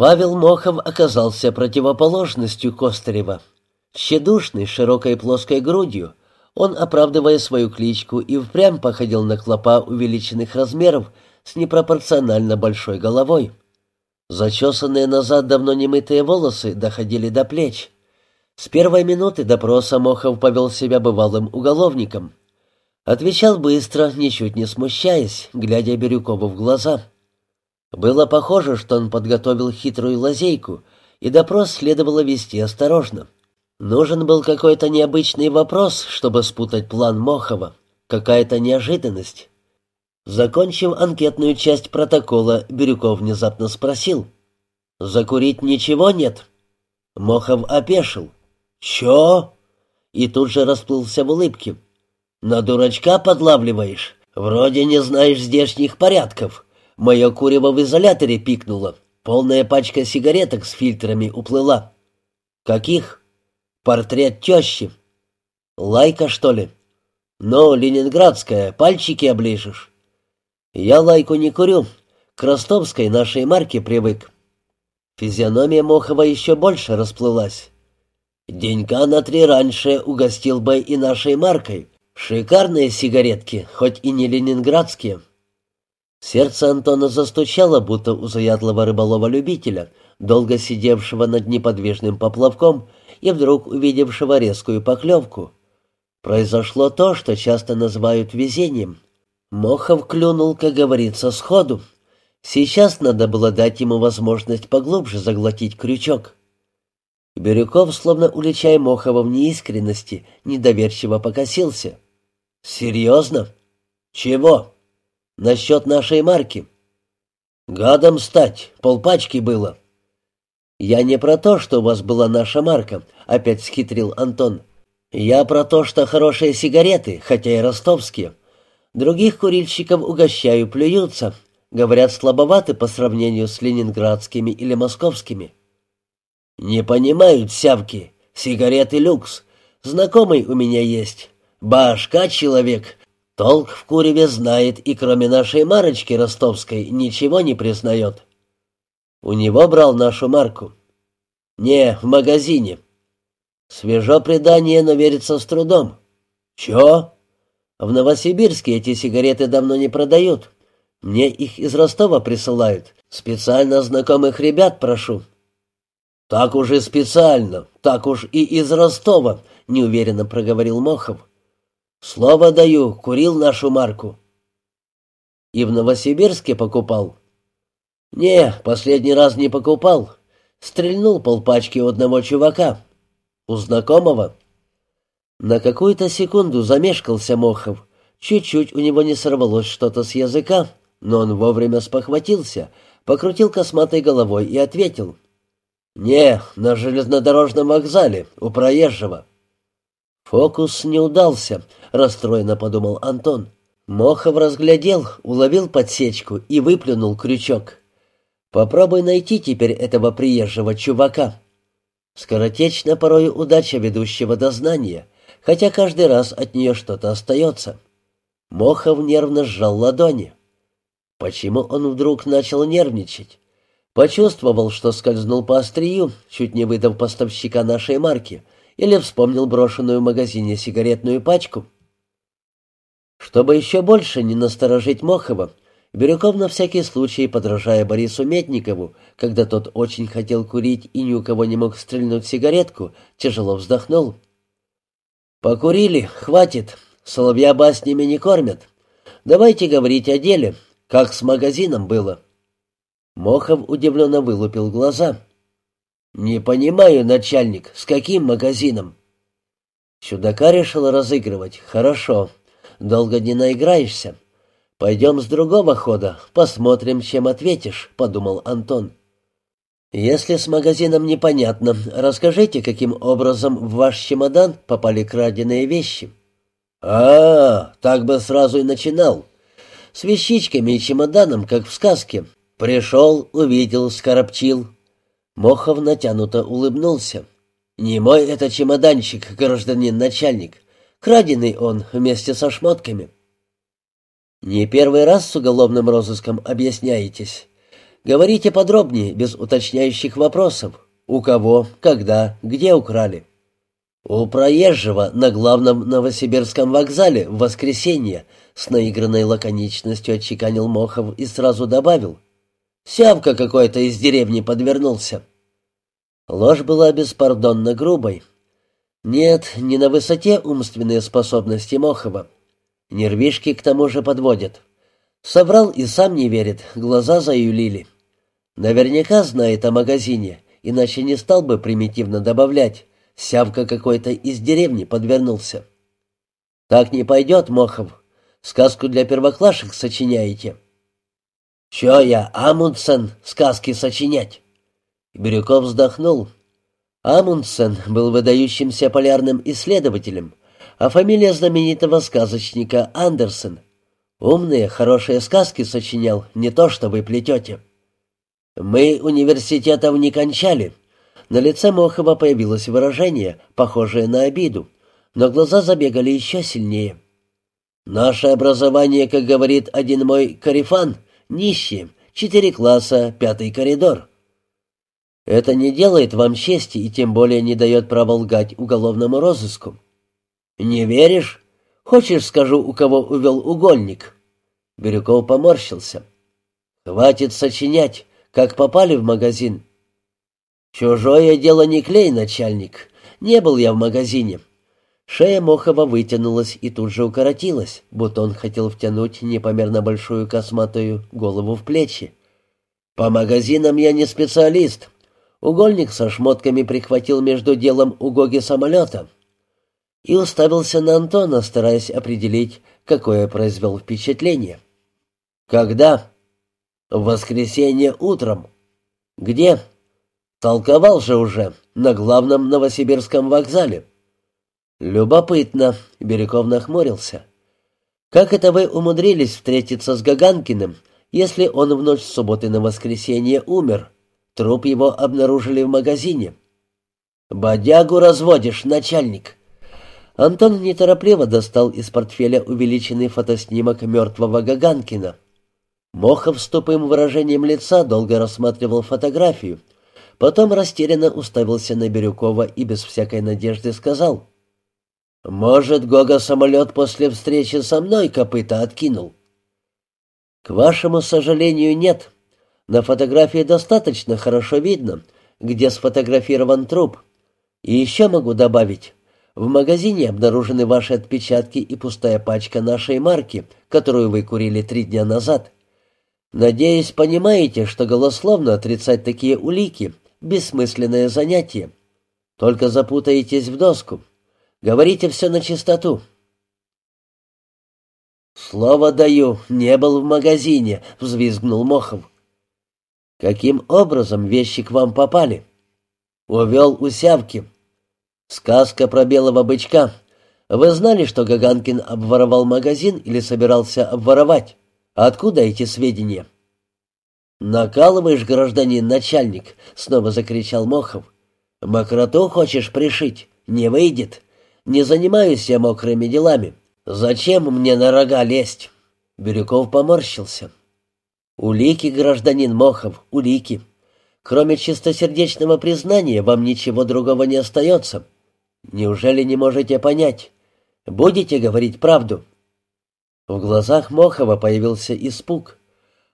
Павел Мохов оказался противоположностью Костарева. Щедушный, широкой плоской грудью, он, оправдывая свою кличку, и впрямь походил на клопа увеличенных размеров с непропорционально большой головой. Зачесанные назад давно немытые волосы доходили до плеч. С первой минуты допроса Мохов повел себя бывалым уголовником. Отвечал быстро, ничуть не смущаясь, глядя Бирюкову в глаза. Было похоже, что он подготовил хитрую лазейку, и допрос следовало вести осторожно. Нужен был какой-то необычный вопрос, чтобы спутать план Мохова, какая-то неожиданность. Закончив анкетную часть протокола, Бирюков внезапно спросил. «Закурить ничего нет?» Мохов опешил. «Чё?» И тут же расплылся в улыбке. «На дурачка подлавливаешь? Вроде не знаешь здешних порядков. Мое курево в изоляторе пикнуло. Полная пачка сигареток с фильтрами уплыла». «Каких?» Портрет тещи. Лайка, что ли? Ну, ленинградская, пальчики оближешь. Я лайку не курю. К ростовской нашей марке привык. Физиономия Мохова еще больше расплылась. Денька на три раньше угостил бы и нашей маркой. Шикарные сигаретки, хоть и не ленинградские. Сердце Антона застучало, будто у заядлого рыболова-любителя, долго сидевшего над неподвижным поплавком и вдруг увидевшего резкую поклевку. Произошло то, что часто называют везением. Мохов клюнул, как говорится, сходу. Сейчас надо было дать ему возможность поглубже заглотить крючок. Бирюков, словно уличая Мохова в неискренности, недоверчиво покосился. «Серьезно? Чего? Насчет нашей марки?» «Гадом стать, полпачки было». «Я не про то, что у вас была наша марка», — опять схитрил Антон. «Я про то, что хорошие сигареты, хотя и ростовские. Других курильщиков угощаю, плюются. Говорят, слабоваты по сравнению с ленинградскими или московскими». «Не понимают сявки. Сигареты люкс. Знакомый у меня есть. Башка человек. Толк в куреве знает и кроме нашей марочки ростовской ничего не признает». У него брал нашу марку. Не, в магазине. Свежо предание, но верится с трудом. Чё? В Новосибирске эти сигареты давно не продают. Мне их из Ростова присылают. Специально знакомых ребят прошу. Так уже специально, так уж и из Ростова, неуверенно проговорил Мохов. Слово даю, курил нашу марку. И в Новосибирске покупал. «Не, последний раз не покупал. Стрельнул полпачки у одного чувака. У знакомого». На какую-то секунду замешкался Мохов. Чуть-чуть у него не сорвалось что-то с языка, но он вовремя спохватился, покрутил косматой головой и ответил. «Не, на железнодорожном вокзале, у проезжего». «Фокус не удался», — расстроенно подумал Антон. Мохов разглядел, уловил подсечку и выплюнул крючок. Попробуй найти теперь этого приезжего чувака. Скоротечна порой удача ведущего дознания, хотя каждый раз от нее что-то остается. Мохов нервно сжал ладони. Почему он вдруг начал нервничать? Почувствовал, что скользнул по острию, чуть не выдав поставщика нашей марки, или вспомнил брошенную в магазине сигаретную пачку. Чтобы еще больше не насторожить Мохова, Бирюков на всякий случай, подражая Борису Метникову, когда тот очень хотел курить и ни у кого не мог стрельнуть сигаретку, тяжело вздохнул. «Покурили, хватит. Соловья баснями не кормят. Давайте говорить о деле, как с магазином было». Мохов удивленно вылупил глаза. «Не понимаю, начальник, с каким магазином?» Чудака решил разыгрывать. «Хорошо. Долго не наиграешься. «Пойдем с другого хода, посмотрим, чем ответишь», — подумал Антон. «Если с магазином непонятно, расскажите, каким образом в ваш чемодан попали краденые вещи». «А, так бы сразу и начинал. С вещичками и чемоданом, как в сказке. Пришел, увидел, скоробчил». Мохов натянуто улыбнулся. «Не мой это чемоданчик, гражданин начальник. Краденый он вместе со шмотками». «Не первый раз с уголовным розыском объясняетесь. Говорите подробнее, без уточняющих вопросов. У кого, когда, где украли?» «У проезжего на главном Новосибирском вокзале в воскресенье», с наигранной лаконичностью отчеканил Мохов и сразу добавил. «Сявка какой-то из деревни подвернулся». Ложь была беспардонно грубой. Нет, не на высоте умственные способности Мохова. Нервишки к тому же подводят. Соврал и сам не верит, глаза заюлили. Наверняка знает о магазине, иначе не стал бы примитивно добавлять. Сявка какой-то из деревни подвернулся. Так не пойдет, Мохов. Сказку для первоклашек сочиняете. Че я, Амундсен, сказки сочинять? Бирюков вздохнул. Амундсен был выдающимся полярным исследователем, а фамилия знаменитого сказочника Андерсен. Умные, хорошие сказки сочинял, не то что вы плетете. Мы университетов не кончали, на лице Мохова появилось выражение, похожее на обиду, но глаза забегали еще сильнее. «Наше образование, как говорит один мой корефан, нищие, четыре класса, пятый коридор». Это не делает вам чести и тем более не дает права лгать уголовному розыску. «Не веришь? Хочешь, скажу, у кого увел угольник?» Бирюков поморщился. «Хватит сочинять, как попали в магазин, «Чужое дело не клей, начальник. Не был я в магазине». Шея Мохова вытянулась и тут же укоротилась, будто он хотел втянуть непомерно большую косматую голову в плечи. «По магазинам я не специалист. Угольник со шмотками прихватил между делом угоги самолета». И уставился на Антона, стараясь определить, какое произвел впечатление. «Когда?» «В воскресенье утром». «Где?» Толковал же уже на главном Новосибирском вокзале. Любопытно, Бирюков нахмурился. Как это вы умудрились встретиться с Гаганкиным, если он в ночь с субботы на воскресенье умер? Труп его обнаружили в магазине. «Бодягу разводишь, начальник!» Антон неторопливо достал из портфеля увеличенный фотоснимок мертвого Гаганкина. Мохов с тупым выражением лица долго рассматривал фотографию, Потом растерянно уставился на Бирюкова и без всякой надежды сказал. «Может, Гога самолет после встречи со мной копыта откинул?» «К вашему сожалению, нет. На фотографии достаточно хорошо видно, где сфотографирован труп. И еще могу добавить, в магазине обнаружены ваши отпечатки и пустая пачка нашей марки, которую вы курили три дня назад. Надеюсь, понимаете, что голословно отрицать такие улики бессмысленное занятие. Только запутаетесь в доску. Говорите все на чистоту». «Слово даю, не был в магазине», — взвизгнул Мохов. «Каким образом вещи к вам попали?» «Увел у сявки». «Сказка про белого бычка. Вы знали, что Гаганкин обворовал магазин или собирался обворовать? Откуда эти сведения?» «Накалываешь, гражданин начальник!» — снова закричал Мохов. «Мокроту хочешь пришить? Не выйдет. Не занимаюсь я мокрыми делами. Зачем мне на рога лезть?» Бирюков поморщился. «Улики, гражданин Мохов, улики. Кроме чистосердечного признания вам ничего другого не остается. Неужели не можете понять? Будете говорить правду?» В глазах Мохова появился испуг.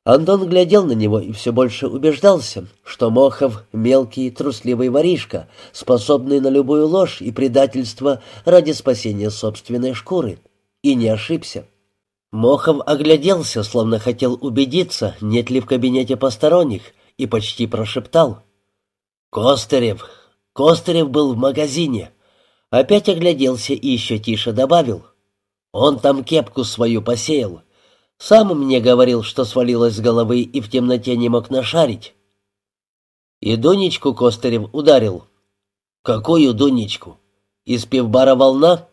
Антон глядел на него и все больше убеждался, что Мохов — мелкий, трусливый воришка, способный на любую ложь и предательство ради спасения собственной шкуры. И не ошибся. Мохов огляделся, словно хотел убедиться, нет ли в кабинете посторонних, и почти прошептал. «Костырев! Костырев был в магазине!» Опять огляделся и еще тише добавил. «Он там кепку свою посеял. Сам мне говорил, что свалилось с головы и в темноте не мог нашарить. И Дунечку Костырев ударил. Какую Дунечку? Из пивбара «Волна»?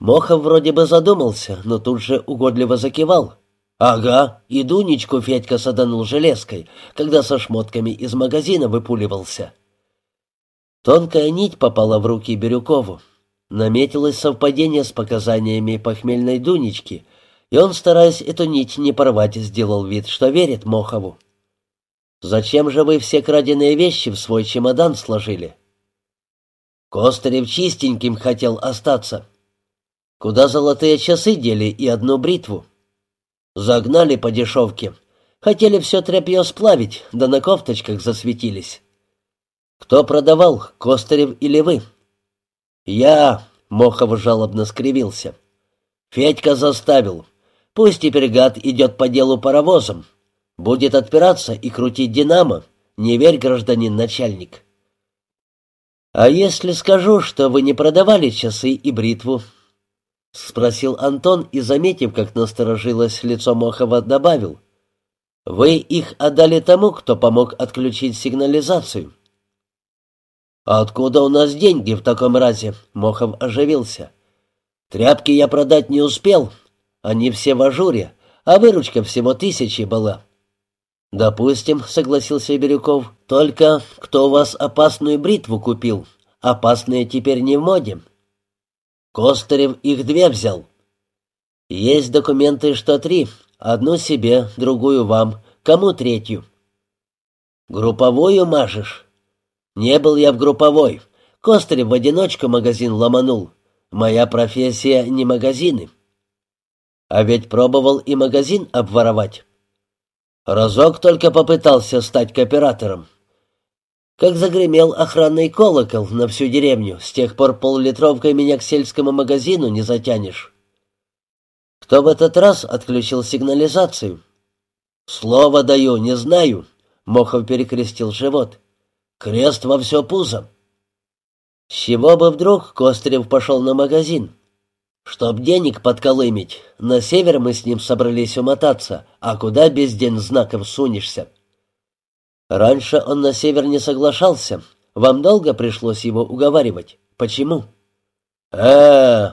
Мохов вроде бы задумался, но тут же угодливо закивал. «Ага, и Дунечку Федька саданул железкой, когда со шмотками из магазина выпуливался». Тонкая нить попала в руки Бирюкову. Наметилось совпадение с показаниями похмельной Дунечки — и он, стараясь эту нить не порвать, сделал вид, что верит Мохову. «Зачем же вы все краденые вещи в свой чемодан сложили?» Костырев чистеньким хотел остаться. Куда золотые часы дели и одну бритву? Загнали по дешевке. Хотели все тряпье сплавить, да на кофточках засветились. Кто продавал, Костырев или вы? Я, Мохов жалобно скривился. Федька заставил. Пусть теперь гад идет по делу паровозом. Будет отпираться и крутить динамо. Не верь, гражданин начальник. «А если скажу, что вы не продавали часы и бритву?» — спросил Антон и, заметив, как насторожилось лицо Мохова, добавил. «Вы их отдали тому, кто помог отключить сигнализацию». «А откуда у нас деньги в таком разе?» — Мохов оживился. «Тряпки я продать не успел. Они все в ажуре, а выручка всего тысячи была». «Допустим», — согласился Бирюков, — «только кто у вас опасную бритву купил? Опасные теперь не в моде». Костырев их две взял. «Есть документы, что три. Одну себе, другую вам. Кому третью?» «Групповую мажешь?» «Не был я в групповой. Костырев в одиночку магазин ломанул. Моя профессия не магазины». «А ведь пробовал и магазин обворовать». Разок только попытался стать кооператором. Как загремел охранный колокол на всю деревню, с тех пор поллитровкой меня к сельскому магазину не затянешь. Кто в этот раз отключил сигнализацию? Слово даю, не знаю. Мохов перекрестил живот. Крест во все пузо. С чего бы вдруг Кострев пошел на магазин? Чтоб денег подколымить, на север мы с ним собрались умотаться, а куда без день знаков сунешься? Раньше он на север не соглашался. Вам долго пришлось его уговаривать. Почему? э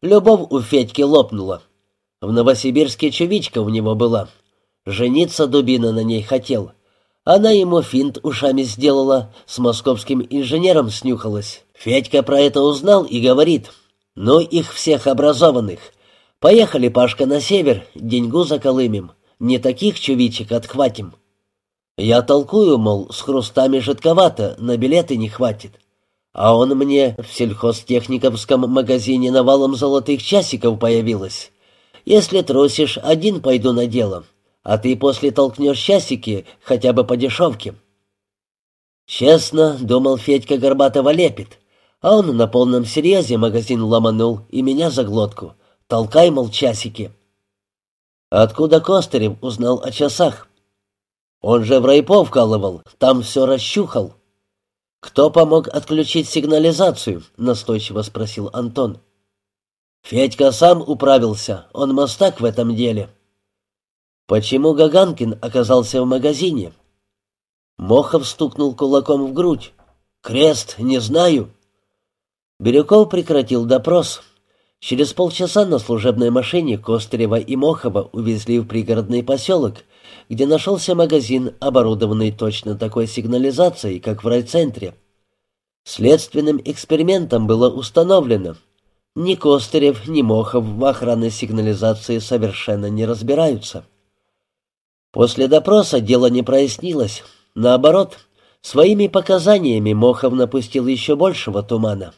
Любовь у Федьки лопнула. В Новосибирске чувичка у него была. Жениться дубина на ней хотел. Она ему финт ушами сделала, с московским инженером снюхалась. Федька про это узнал и говорит — «Ну их всех образованных. Поехали, Пашка, на север, деньгу заколымем. Не таких чувичек отхватим». Я толкую, мол, с хрустами жидковато, на билеты не хватит. А он мне в сельхозтехниковском магазине навалом золотых часиков появилось. Если трусишь, один пойду на дело, а ты после толкнешь часики хотя бы по дешевке. Честно, думал Федька Горбатова лепит. А он на полном серьезе магазин ломанул и меня за глотку. Толкай, мол, часики. Откуда Костырев узнал о часах? Он же в райпо вкалывал, там все расщухал. «Кто помог отключить сигнализацию?» — настойчиво спросил Антон. «Федька сам управился, он мастак в этом деле». «Почему Гаганкин оказался в магазине?» Мохов стукнул кулаком в грудь. «Крест, не знаю». Бирюков прекратил допрос. Через полчаса на служебной машине Костырева и Мохова увезли в пригородный поселок, где нашелся магазин, оборудованный точно такой сигнализацией, как в райцентре. Следственным экспериментом было установлено, ни Костырев, ни Мохов в охранной сигнализации совершенно не разбираются. После допроса дело не прояснилось. Наоборот, своими показаниями Мохов напустил еще большего тумана.